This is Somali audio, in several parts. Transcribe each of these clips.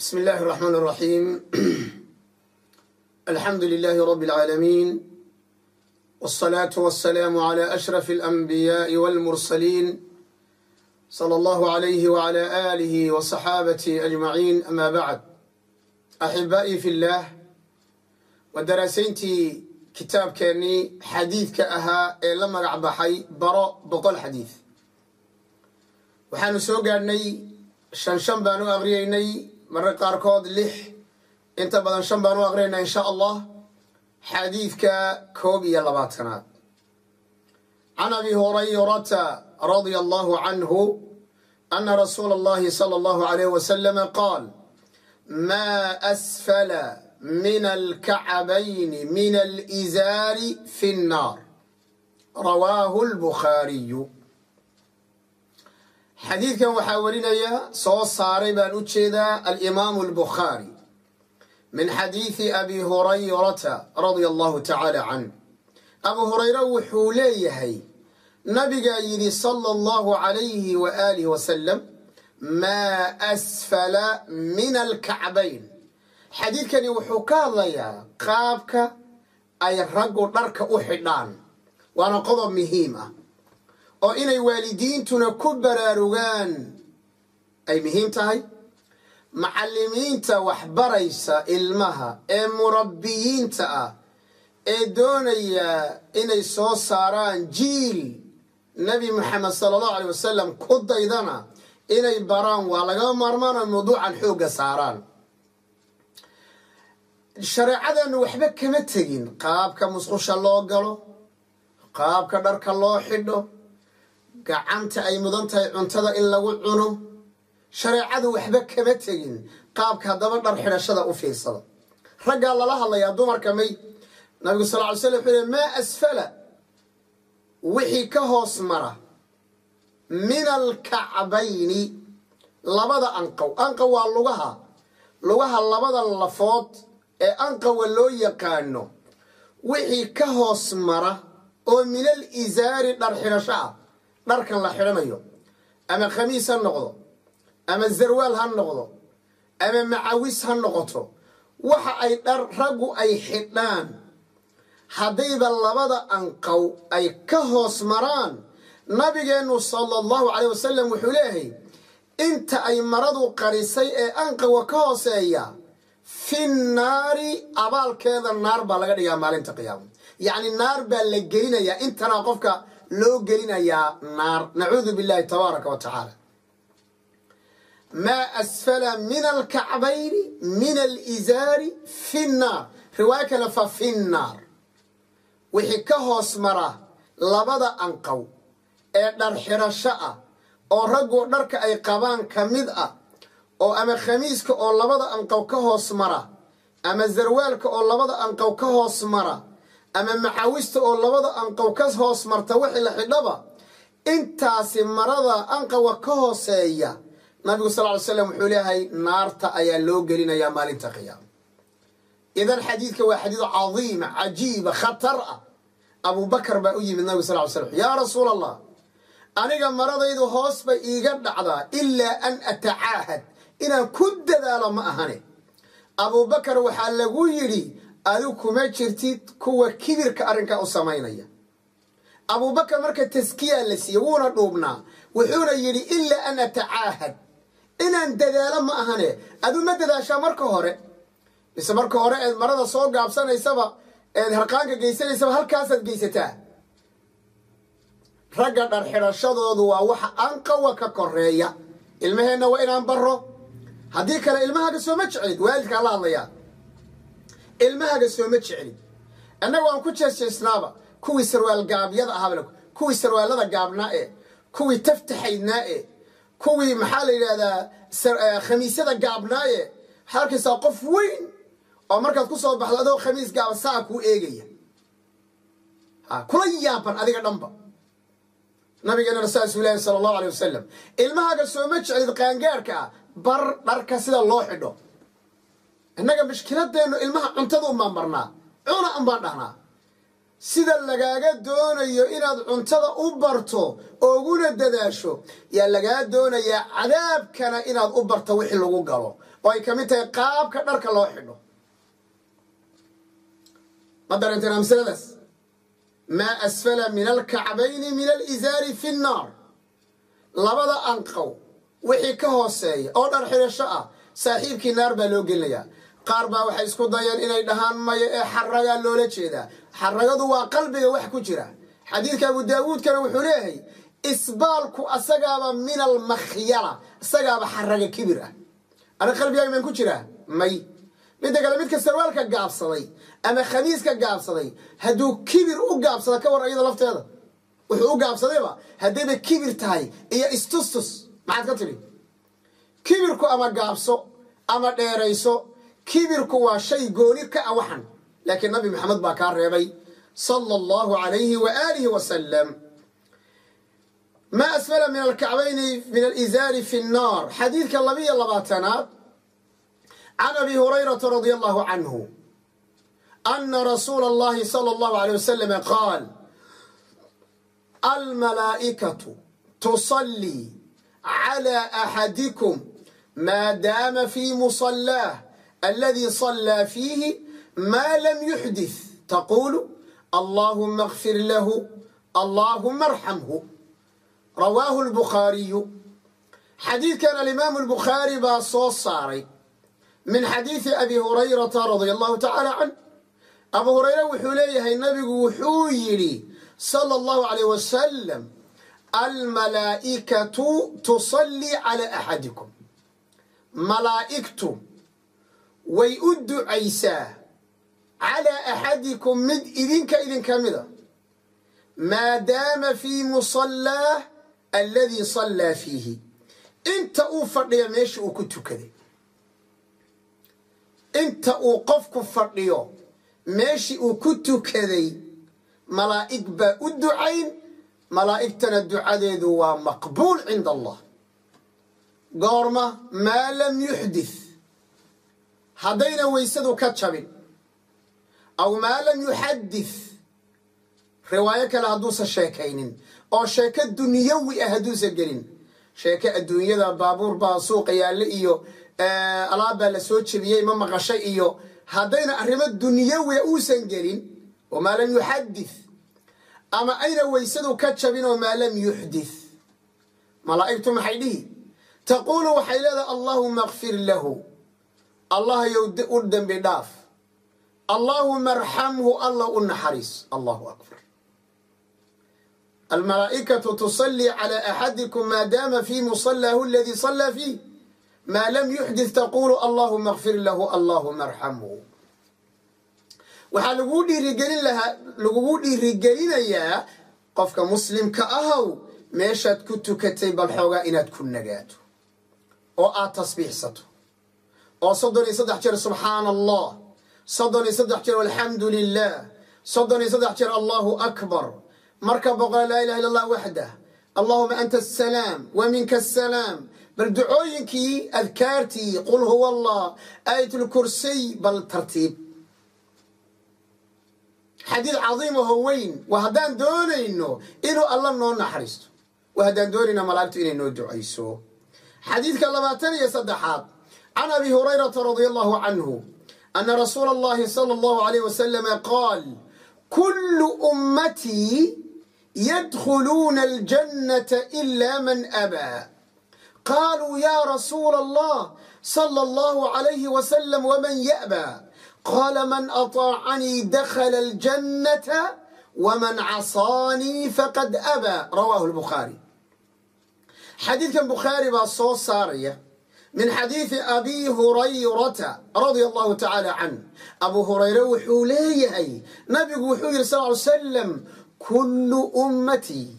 بسم الله الرحمن الرحيم الحمد لله رب العالمين والصلاة والسلام على أشرف الأنبياء والمرسلين صلى الله عليه وعلى آله وصحابته أجمعين أما بعد أحبائي في الله ودراسينتي كتاب كاني حديث كأها لما رعبحي براء بقول حديث waxaanu soo gaadhnay shan shan marre qaarkood lix inta badan shan baan u aqriyaynaa insha allah xadiidka koob iyo labaatanaad. Can abi hurayrata radia allahu canhu ana rasuula allahi sala allahu alayh wasalama qaal maa asfala min alkacabayni min alizaari fi nnaar rawaahu lbukhaariyu xadiidkan waxaa warinaya soo saaray baan u jeedaa alimaamu albukhaari min xadiidi abi hurayrata radia allahu tacaala canh abu hurayre wuxuu leeyahay nabigaa yidhi sala allahu calayhi wa aalihi wasalam maa asfala min alkacbayn xadiidkani wuxuu ka hadlayaa qaabka ay raggu dharka u xidhaan. Waana qodob muhiim ah oo inay waalidiintuna ku baraarugaan ay muhiim tahay? Macallimiinta waxbaraysa ilmaha ee murabbiyiinta ah ee doonaya inay soo saaraan jiil nebi moxamed sala allahu alay wasalam ku daydana inay baraan waa laga maarmaano mawduucan xoogga saaraan. Shareecadeennu waxba kama tegin. Qaabka musqusha loo galo qaabka dharka loo xidho gacanta ay mudan tahay cuntada in lagu cuno shareecadu waxba kama tegin. Qaabka haddaba dhar xidhashada u fiirsada. Raggaa lala hadlayaa dumarka may nabigu sal ly slam wuxuu maa asfala wixii ka hoos mara min alkacbayni labada anqow anqow waa lugaha lugaha labada lafood ee anqowa loo yaqaano. Wixii ka hoos mara oo min al isaari dhar xidhasho ah dharkan la xidhanayo ama khamiis ha noqdo ama zarwaal ha noqdo ama macawis ha noqoto waxa ay dhar raggu ay xidhaan haddayba labada anqow ay ka hoos maraan nabigeennu sala allahu caleyh wasalam wuxuu leeyahay inta ay maradu qarisay ee anqowa ka hooseeya fi naari abaalkeeda naar baa laga dhigaa maalinta qiyaama yacni naar baa la gelinayaa intanaa qofka loo gelinayaa naar. Nacuudu billahi tabaaraka wa tacaala. Maa asfala min alkacbayni min alizaari fi nnaar riwaayo kale fa fi nnaar wixii ka hoos mara labada anqow ee dhar xidhasho ah oo raggu dharka ay qabaan ka mid ah oo ama khamiiska oo labada anqow ka hoos mara ama zarwaalka oo labada anqow ka hoos mara ama macawista oo labada anqow ka hoos marta wixii la xidhaba intaasi marada anqawa ka hooseeya nabigu sal ly slam wuxuu leeyahay naarta ayaa loo gelinayaa maalinta qiyaama idan xadiidka waa xadiid cadiima cajiiba khatar ah. Abubakar baa u yimid nabigu sal ly slam yaa rasuul allah aniga maradaydu hoos bay iiga dhacdaa ilaa an atacaahad inaan ku dadaalo ma ahane. Abubakar waxaa lagu yidhi adigu kuma jirtid kuwa kibirka arrinkaa u samaynaya. Abubakar marka taskiyaa la siiyey wuuna dhuubnaa. Wuxuuna yidhi ilaa an atacaahad. Inaan dadaalo ma ahane. Aduu ma dadaashaa marka hore. Mise marka hore eed marada soo gaabsanaysaba eed harqaanka geysanaysaba halkaasaad geysataa. Ragga dhar xidhashadoodu waa waxa anqawa ka koreeya ilmaheenna waa inaan baro haddii kale ilmahaaga sooma jeclid waalidkaa la hadlayaa ilmahaga sooma jeclid. Annaga waan ku jeesjeesnaaba kuwii sarwaal gaabyada ahaabale kuwii sarwaalada gaabnaa ee kuwii taftaxaydnaa ee kuwii maxaa la yidhahdaa khamiisyada gaabnaa ee waxaad qof weyn oo markaad ku soo baxdo adoo khamiis gaaba saa kuu eegaya. Kula yaaban adiga dhanba. Nabigeenana saasuu leehay sala allahu alay wasalam ilmahaga sooma jeclid qaangaarka ah bar dharka sida loo xidho innaga mushkiladeennu ilmaha cuntada unbaan barnaa cuna unbaan dhahnaa. Sida lagaaga doonayo inaad cuntada u barto ooguna dadaasho yaa lagaa doonayaa cadaabkana inaad u barto wixii lagu galo. Oo ay ka mid tahay qaabka dharka loo xidho. Ma dareenteenaa masaladaas? Maa asfala min alkacbayni min alizaari fi nnaar labada anqow wixii ka hooseeya oo dhar xidhasho ah saaxiibkii naar baa loo gelinayaa qaar baa waxay isku dayeen inay dhahaan maya ee xaragaa loola jeedaa. Xaragadu waa qalbiga wax ku jira. Xadiidka abu daawuudkana wuxuu leeyahay isbaalku asagaaba min almakhyala isagaaba xaraga kibir ah. Arrin qalbigaaga maan ku jiraa may. Midda kale midka sarwaalka gaabsaday ama khamiiska gaabsaday hadduu kibir u gaabsada ka war iyada lafteeda. Wuxuu u gaabsadayba haddayba kibir tahay iyo istustus. Maxaad ka tidhi kibirku ama gaabso ama dheerayso kibirku waa shay gooni ka ah waxan. Laakiin nabi maxamed baa kaa reebay sala allahu alayhi wa aalihi wasalam maa asfala min alkacbayni min alizaari fi nnaar xadiidka labiyo labaatanaad can abi hurayrata radia allahu canhu ana rasuula allahi sala allahu alayh wasalam qaal almalaa'ikatu tusallii cala axadikum maa daama fi musallaah aladi sallaa fiihi maa lam yuxdith taqulu allahuma اغfir lahu allahuma arxamhu rawaahu lbukhaariyu xadiidkan alimaamu albukhaari baa soo saaray min xadiidi abi hurayrata radia allahu tacaala canh abu hurayre wuxuu leeyahay nabigu wuxuu yidhi sala allahu alayh wasalam almalaa'ikatu tusallii cala axadikum malaa'igtu way u ducaysaa calaa axadikum mid idinka idinka mida maadaama fii musallaah aladii sallaa fiihi. Inta uu fadhiyo meesha uu ku tukaday. Inta uu qofku fadhiyo meeshii uu ku tukaday malaa'ig baa u ducayn malaa'igtana ducadeedu waa maqbuul cinda allah. Goorma maa lam yuxdith haddayna weysadu ka jabin aw maa lam yuxadith riwaayo kale hadduusan sheekaynin oo sheeko dunyawi ah hadduusan gelin. Sheeko adduunyada baabuur baa suuqa yaalle iyo alaab baa la soo jebiyey ma maqashay iyo haddayna arrimo dunyawiya uusan gelin oo maa lam yuxadith ama ayna weysadu ka jabin oo maa lam yuxdith malaa'igtu maxay dhihi? Taquulu waxay leedahay allaahuma akfir lahu allahayow u dembi dhaaf. Allaahuma arxamhu alla u naxariis. Allahu akbar. Almalaa'ikatu tusallii calaa axadikum maadaama fii musallaahu aladii sallaa fiih maa lam yuxdith taquulu allaahuma akfir lahu allaahuma arxamhu waxaa laguu dhiirigelin lahaa lagugu dhiirigelinayaa qofka muslimka ahow meeshaad ku tukatay bal xoogaa inaad ku nagaato oo aad tasbiixsato oo soddon iyo saddex jeer subxaana allah soddon iyo saddex jeer alxamdu lilah soddon iyo saddex jeer allahu akbar. Marka boqol laa ilaha illa allah waxdah. Allahuma anta asalaam wa minka asalaam bal ducooyinkii adkaartii qul huwa allah aayat lkursiy bal tartiib. Xadiid cadiim aho weyn. Waa haddaan doonayno inuu alla noo naxariisto. Waa haddaan doonayno malaa'igtu inay noo ducayso. Xadiidka labaatan iyo saddexaad can abi hurayrata radia allahu canhu ana rasuula allahi sala allahu alayh wasalama qaal kullu ummatii yadkhuluuna aljannata ila man abaa qaaluu ya rasuula allah sala allahu alayhi wasalam waman ya'baa qaala man aطaacanii dakhala aljannata waman casaanii faqad abaa rawaahu lbukhaari xadiidkan bukhaari baa soo min xadiidi abi hurayrata radia allahu tacaala canh abu hurayre wuxuu leeyahay nabigu wuxuu yihi sal ly salam kullu ummatii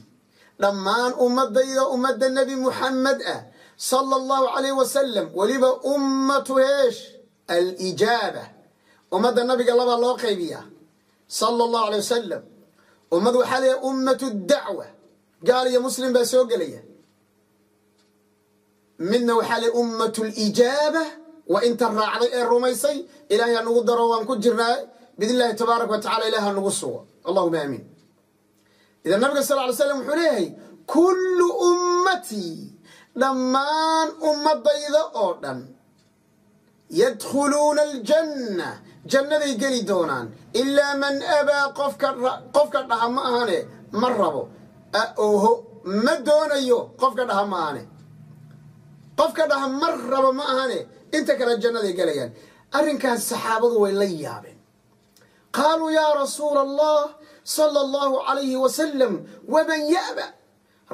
dhammaan ummadayda ummadda nebi muxamed ah sala allahu calayh wasalam weliba ummatu heesh alijaaba. Ummadda nabiga labaa loo qaybiyaa sala allahu alay wasalam ummad waxaa leeyahay ummatu dacwa. Gaal iyo muslim baa soo gelaya midna waxaa leeyahy ummatu lijaaba waa inta raacday ee rumaysay ilahay ha nagu daro waan ku jirnaa biidn illahi tabaaraka wa tacala nagu sugo. Allahuma aamiin idan nabiga sal ly slam wuxuu leeyahay kullu ummatii dhammaan ummadayda oo dhan yadkhuluuna aljanna. Jannaday geli doonaan ilaa man abaa qofka dhaha ma ahane ma rabo. Oho ma doonayo qofka dhaha ma ahane qofka dhaha ma rabo ma ahane inta kale jannaday gelayaan arrinkaas saxaabadu way la yaabeen. Qaaluu yaa rasuula allah sala allahu calayhi wasalam waman ya'ba?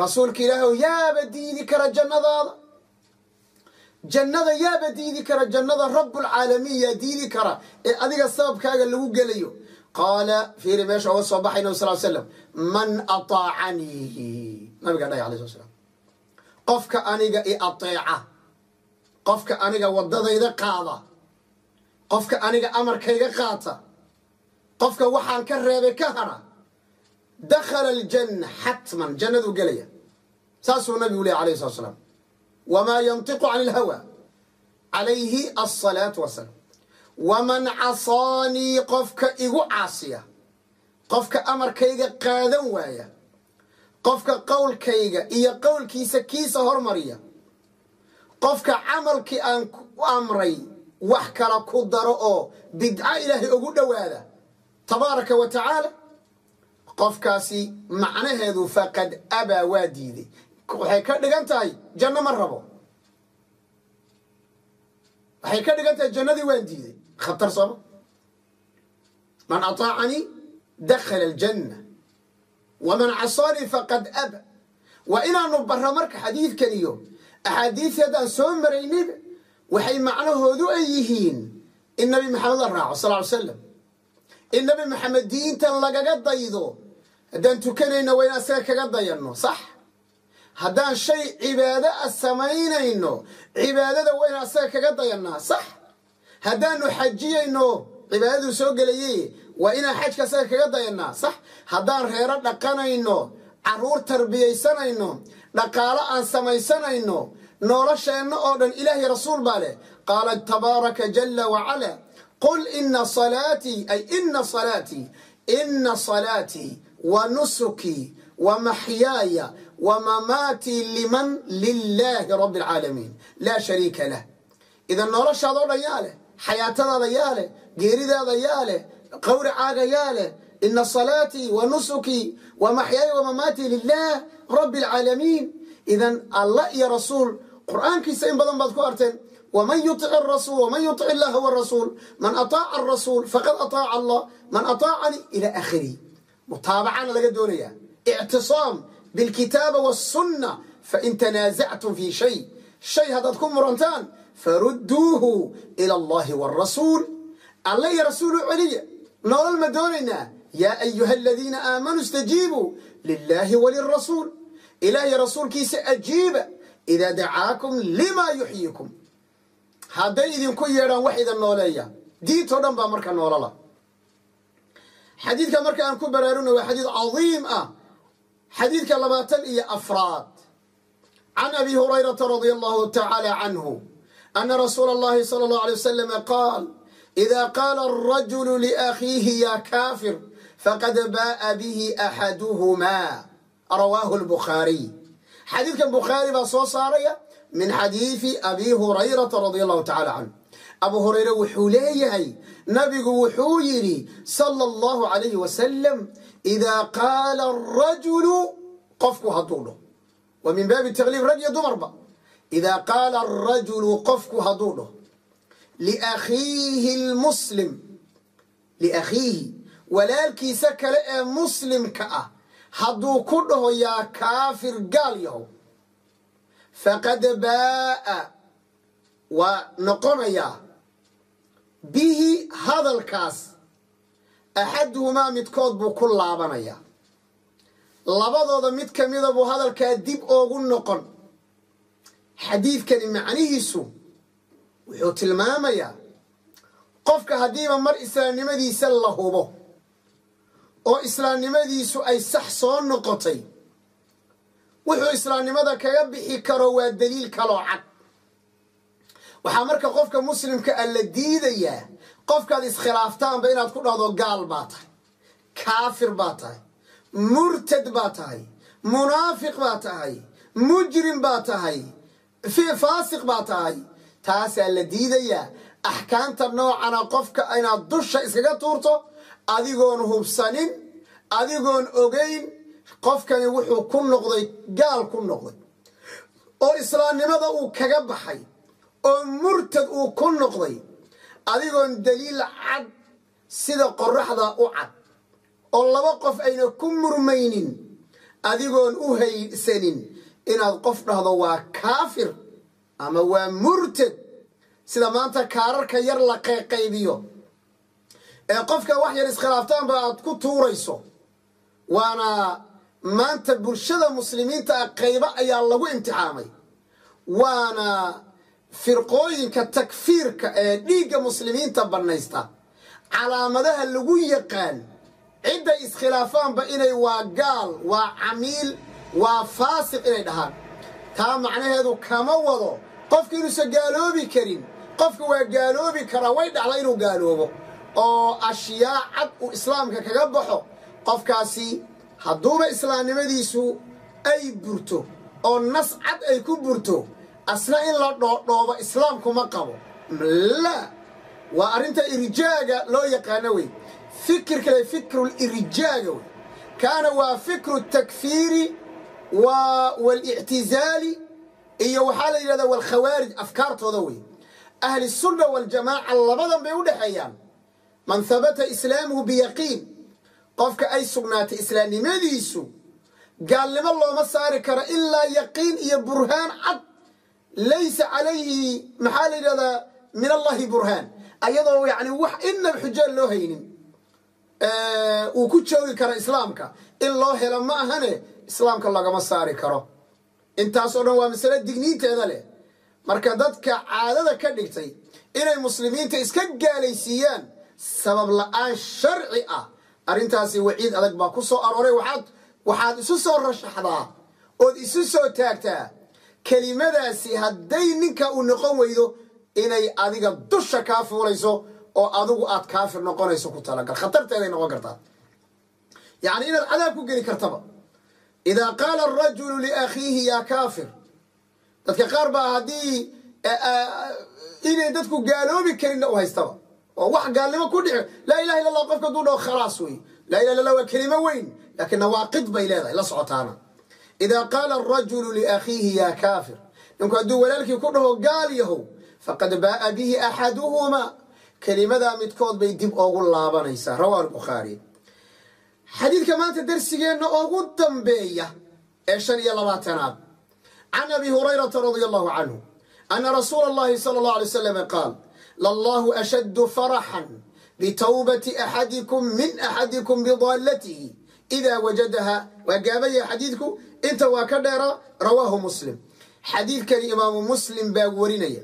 Rasuulka ilaahow yaaba diidi kara jannadaada. Jannada yaaba diidi kara jannada rabbulcaalamiin yaa diidi kara ee adiga sababkaaga lagu gelayo. Qaala fiiri meesha oga soo baxay nabi sal l slam man ataacanii nabiga dhahay alay slat slam qofka aniga i ateeca. Qofka aniga waddadayda qaada. Qofka aniga amarkayga qaata. Qofka waxaan ka reebay ka hadha dakhala aljanna xatman jannaduu gelaya. Saasuu nabigu lehy alayh slat slam wamaa yantiqu can ilhawa calayhi alsalaatu wasalaam waman casaanii qofka igu caasiya. Qofka amarkayga qaadan waaya qofka qowlkayga iyo qowlkiisa kiisa hormariya. Qofka camalkii aan ku amray wax kala ku daro oo bidco ilaahay ugu dhowaada tabaaraka wa tacaala qofkaasi macnaheedu faqad abaa waa diiday. Waxay ka dhigan tahay janno ma rabo. Waxay ka dhigan tahay jannadii waan diiday. Khatar sooma man ataacanii dakhala aljanna waman casaanii faqad aba waa inaanu barro marka xadiidkan iyo axaadiisii haddaan soo maraynayba waxay macnahoodu ay yihiin in nabi maxamed la raaco sal ly slam in nabi maxamed diintan lagaga daydo haddaan tukanayno waa in asaga kaga dayanno sax haddaan shay cibaado a samaynayno cibaadada waa in asaga kaga dayannaa sax haddaanu xajiyayno cibaadaduu soo gelayay waa inaan xajka asaga kaga dayannaa sax haddaan reero dhaqanayno carruur tarbiyaysanayno dhaqaalo aan samaysanayno nolosheenna oo dhan ilaahay rasuul baa leh. Qaala tabaaraka jala wacala qul ina salaatii ay ina salaatii ina salaatii wa nusukii wa maxyaaya wa mamaatii liman lilaahi rabbi alcaalamiin laa shariika lah. Idan noloshaada o dhan yaa leh xayaatadaada yaa leh geeridaada yaa leh qawricaaga yaa leh ina salaatii wa nusukii wa maxyaaya wa mamaatii lilah rabbi alcaalamiin idan allah iyo rasuul qur'aankiisa in badan baad ku arteen wman yutic rasuul wman yutic illaha warasuul man ataaca arasuul faqad ataaca allah man ataacanii ila akhiri mutaabacana laga doonaya ictisaam bilkitaaba wasunna fain tanaasactum fi shay shay haddaad ku murantaan farudduuhu ila allahi warasuul alla iyo rasuulu celiya nolol ma doonaynaa yaa ayuha aladiina aamanuu istajiibuu lilahi walirasuul ilahiy rasuulkiisa ajiiba idaa dacaakum lima yuxyikum hadday idinku yeedhaan wax idin nooleeya diintoo dhan baa marka noolola xadiidka marka aan ku baraaruna waa xadiid cadiim ah xadiidka labaatan iyo afraad can abi hurayrata radia allahu tacaala canhu ana rasuula allahi sala allahu alay ida qaala alrajulu liakhiihi ya kaafir faqad ba'a bihi axaduhumaa rawaahu lbukhaariy xadiidkan bukhaari baa soo saaraya min xadiidi abi hurayrata radia allahu tacala canhu abu hurayre wuxuu leeyahay nabigu wuxuu yidhi sala allahu calayhi wasalam idaa qaala arajulu qofku hadduu dhaho waa min baabi tagliib rag iyo dumarba idaa qaala arajulu qofku hadduu dhaho liakhiihi lmuslim liakhiihi walaalkiisa kale ee muslimka ah hadduu ku dhaho yaa kaafir gaal yahow faqad baa'a waa noqonayaa bihi hadalkaas axaduhumaa midkood buu ku laabanayaa labadooda mid ka mida buu hadalkaa dib oogu noqon xadiidkani macnihiisu wuxuu tilmaamayaa qofka haddiiba mar islaamnimadiisa la hubo oo islaamnimadiisu ay sax soo noqotay wuxuu islaamnimada kaga bixi karo waa daliil kaloo cad. Waxaa marka qofka muslimka a la diidayaa qofkaad iskhilaaftaanba inaad ku dhahdo gaal baa tahay kaafir baa tahay murtad baa tahay munaafiq baa tahay mujrim baa tahay faasiq baa tahay taasaa la diidayaa axkaamta noocana qofka inaad dusha iskaga tuurto adigoon hubsanin adigoon ogeyn qofkani wuxuu ku noqday gaal ku noqday. Oo islaamnimada uu kaga baxay oo murtad uu ku noqday adigoon daliil cad sida qoraxda u cad oo laba qof ayna ku murmaynin adigoon u haysanin inaad qof dhahdo waa kaafir ama waa murtad sida maanta kaararka yar la qayqaybiyo ee qofka wax yar iskhilaaftaanba aad ku tuurayso waana maanta bulshada muslimiinta ah qaybo ayaa lagu imtixaamay. Waana firqooyinka takfiirka ee dhiigga muslimiinta bannaysta. Calaamadaha lagu yaqaan cidday iskhilaafaanba inay waa gaal waa camiil waa faasiq inay dhahaan. Taa macnaheedu kama wado inuusan gaaloobi karin qofka waa gaaloobi karaa way dhacda inuu gaaloobo. Oo ashyaa cad uu islaamka kaga baxo qofkaasi hadduuba islaamnimadiisu ay burto oo nas cad ay ku burto asna in la dhoodhoobo islaamkuma qabo. Laa waa arrinta irjaaga loo yaqaano wey. Fikirkale fikrulirjaaga wey. Kaana waa fikru takfiiri walictizaali iyo waxaa la yidhahdaa walkhawaarij afkaartooda wey ahli sunna waljamaaca labadan bay u dhexeeyaan. Man habata islaamuhu biyaqiin qofka ay sugnaatay islaamnimadiisu gaalnimo looma saari karo ilaa yaqiin iyo burhaan cad. Laysa calayhi maxaa la yidhahdaa min allahi burhaan. Ayadoo yani wax inaba xujaan loo haynin uu ku joogi karo islaamka. In loo helo ma ahane islaamka lagama saari karo intaasoo dhan waa masale digniinteeda leh. Marka dadka caadada ka dhigtay inay muslimiinta iska gaalaysiiyaan sabab la'aan sharci ah. Arrintaasi waciid adag baa ku soo arooray. Waxaad isu soo rashaxdaa ood isu soo taagtaa kelimadaasi hadday ninka uu noqon weydo inay adiga dusha kaa fuulayso oo adigu aad kaafir noqonayso ku talagal. Khatarteeday noqon kartaa. Yacni inaad cadaab ku geli kartaba idaa qaala arajulu liakhiihi yaa kaafir. Dadka qaar baa haddii inay dadku gaaloobi karinna u haystaba. Oo wax gaalnimo ku dhici. Laa ilaha illa allah qofka haduu dhaho khalaas wey laa ilaha illa allah waa kelimo weyn laakiin nawaaqid bay leedahay la socotaana. Idaa qaala arajulu liakhiihi yaa kaafir. Ninku hadduu walaalkii ku dhaho gaal yahow faqad baaa bihi axaduhumaa. Kelimadaa midkood bay dib oogu laabanaysaa. Rawaa albukhaari xadiidka maanta darsigeenna ugu dambeeya ee shan iyo labaatanaad. Can abi hurayrata radia allahu canhu ana rasuula allahi sala allahu alay wasalam qaal lallahu ashaddu faraxan bitawbati axadikum min axadikum bidaalatihi idaa wajadaha. Waa gaabaya xadiidku inta waa ka dheera rawaahu muslim. Xadiidkani imaamu muslim baa warinaya.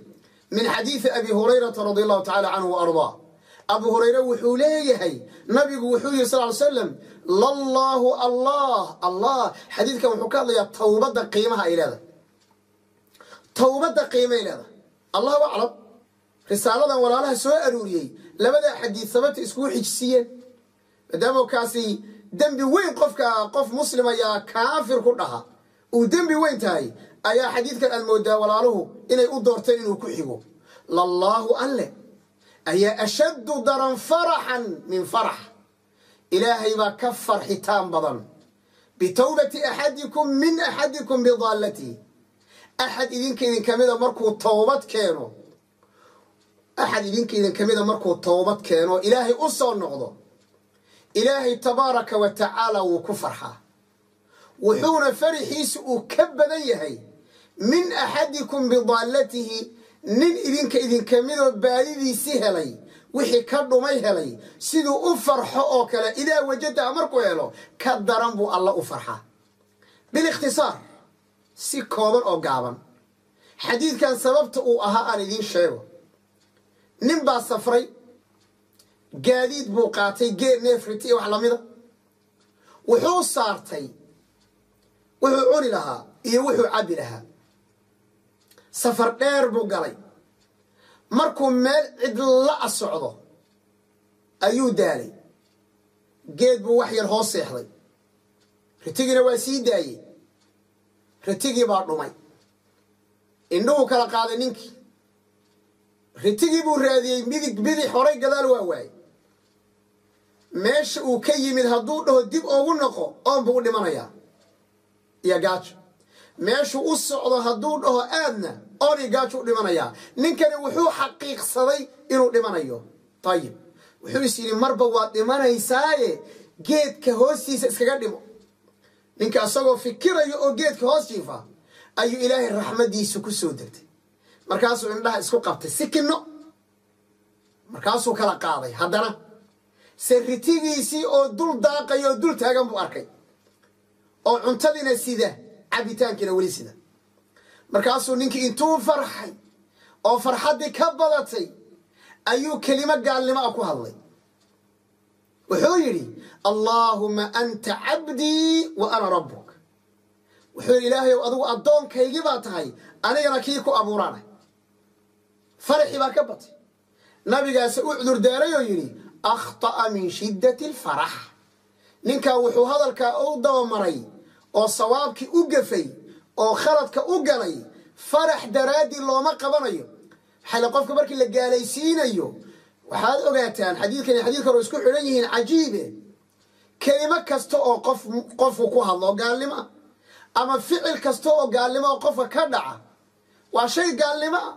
Min xadiidi abi hurayrata radi allahu tacala canhu wa ardaa abu hurayre wuxuu leeyahay nabigu wuxuu yihi sal slam lallahu allah allah. Xadiidkan wuxuu ka hadlayaa towbadda qiimaha ay leedahay. Towbadda qiimay leedahay. Allahu aclam. Risaaladan walaalaha soo aruuriyey labadaa xadiid sababta iskugu xijisiiyeen maadaama kaasi dembi weyn qofka qof muslim ayaa kaafir ku dhaha. Uu dembi weyn tahay ayaa xadiidkan aad moodaa walaaluhu inay u doorteen inuu ku xigo. Lallaahu alle ayaa ashaddu daran faraxan min farax ilaahay baa ka farxitaan badan bitowbati axadikum min axadikum bidaalatihi axad idinka idin kamida markuu towbad keeno axad idinka idin kamida markuu towbad keeno ilaahay u soo noqdo ilaahay tabaaraka wa tacaala wuu ku farxaa wuxuuna faraxiisu uu ka badan yahay min axadikum bidaalatihi nin idinka idinkamidoo baadidiisi helay wixii ka dhumay helay siduu u farxo oo kale idaa wajadaha markuu helo ka daran buu alla u farxaa bilikhtisaar si kooban oo gaaban. Xadiidkan sababta uu ahaa aan idiin sheego. Nin baa safray gaadiid buu qaatay geed neefriti iyo wax lamida wuxuu saartay wuxuu cuni lahaa iyo wuxuu cabbi lahaa safar dheer buu galay. Markuu meel cidla-a socdo ayuu daalay. Geed buu wax yar hoos seexday. Ritigiina waa sii daayey. Ritigii baa dhumay. Indhuhu kala qaaday ninkii. Ritigii buu raadiyey midig bidix horay gadaal waa waayey. Meesha uu ka yimid hadduu dhaho dib oogu noqo oon buu u dhimanayaa. Iyo gaajo meeshuu u socdo hadduu dhaho aadna oon iyo gaajo u dhimanayaa ninkani wuxuu xaqiiqsaday inuu dhimanayo. Ayib wuxuu is yidhi marba waad dhimanaysaaye geedka hoostiisa iskaga dhimo. Ninka isagoo fikirayo oo geedka hoos jiifa ayuu ilaahay raxmadiisa ku soo degtay. Markaasuu indhaha isku qabtay. Sikino. Markaasuu kala qaaday. Haddana sarritigiisii oo dul daaqaya oo dul taagan buu arkay. Oo cuntadiina sida cabitaankiina weli sida. Markaasuu ninkii intuu farxay oo farxaddii ka badatay ayuu kelimo gaalnimo ah ku hadlay. Wuxuu yidhi allaahuma anta cabdii wa ana rabbuk. Wuxuu yidhi ilaahayow adigu addoonkaygii baa tahay anigana kii ku abuuraanay. Faraxii baa ka batay. Nabigaase u cudurdaaray oo yidhi akhta'a min shiddati alfarax ninkan wuxuu hadalkaa u dabamaray oo sawaabkii u gafay oo khaladka u galay farax daraaddii looma qabanayo. Maxaale qofka markii la gaalaysiinayo waxaad ogaataan xadiidkan iyo xadiidka hore isku xidhan yihiin cajiibe. Kelimo kasta oo qof qofku ku hadlo ah ama ficil kasta oo gaalnimo oo qofka ka dhaca waa shay gaalnimo. Ah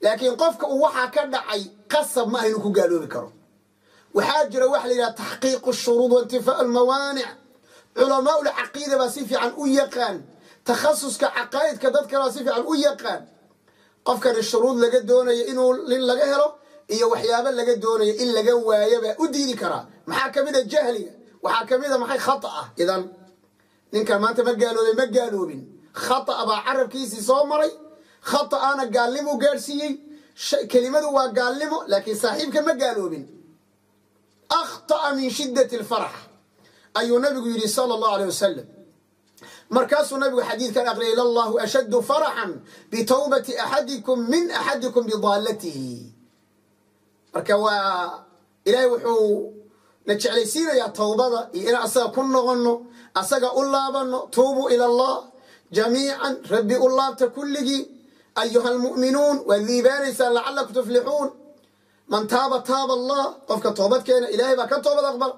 laakiin qofka uu waxaa ka dhacay qasab ma inuu ku gaaloobi karo. Waxaa jira waxa la yidhaha taxqiiqu shuruud waintifaa almawaanic culamaa ulcaqiida baa si fiican u yaqaan. Takhasuska caqaa'idka dadka baa si fiican u yaqaan. Qofkani shuruud laga doonayo inuu in laga helo iyo waxyaabo laga doonayo in laga waayo baa u diidi karaa maxaa ka mid a jahliga? Waxaa ka mid a maxay khata ah idan ninkan maanta ma gaaloobay ma gaaloobin. Khata baa carabkiisii soo maray. Khata'ana gaalnimuu gaadhsiiyey. Kelimadu waa gaalnimo laakiin saaxiibkan ma gaaloobin. Akhta'a min shiddati alfarax ayuu nabigu yidhi sala allahu aleyh wasalam markaasuu nabigu xadiidkan aqriyay lallahu ashaddu faraxan bitawbati axadikum min axadikum bidaalatihi. Marka waa ilaahay wuxuu na jeclaysiinayaa towbada iyo inaan asaga ku noqonno asaga u laabanno tuubuu ila allah jamiican rabbi u laabta kulligii ayuha almu'minuun waad liibaanaysaan lacalakum tuflixuun. Man taaba taaba allah qofka toobad keena ilaahay baa ka toobad aqbala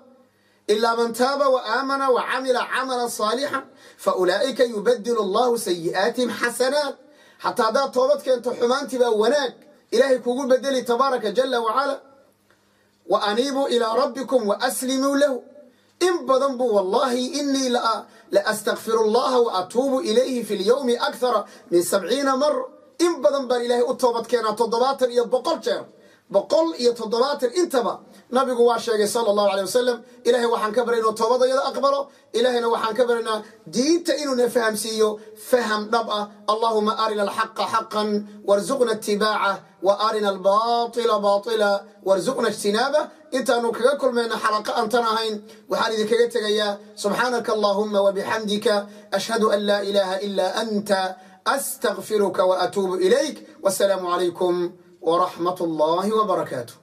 taaba wa aamana wa camila camalan saalixan fa ulaa'ika yubadilu allahu sayi'aatihim xasanaat xataa haddaad toobad keento xumaantii baa wanaag ilaahay kugu bedeli tabaaraka jala wacala wa aniibuu ilaa rabbikum wa aslimuu lahu in badan buu wallahi inii la astakfiru allaha wa atuubu ilayhi fi lyowmi akthara min sabciina mar in badan baan ilaahay nabigu waa sheegay sala allahu aley wasalam ilahay waxaan ka baray inuu toobadayada aqbalo. Ilahayna waxaan ka baraynaa diinta inuuna fahamsiiyo faham dhab ah. Allahuma arina alxaqa xaqan warzuqna itibaaca wa arina albaila baila warzuqna ijtinaabah intaanu kaga kulmayna xalaqa aantan ahayn waxaan idinkaga tegayaa subxaanaka allahuma wabixamdika ashhadu an laa ilaha ila anta astaqfiruka waatuubu ilayk. Wasalaamu calaykum wraxmat اllahi wbarakaatu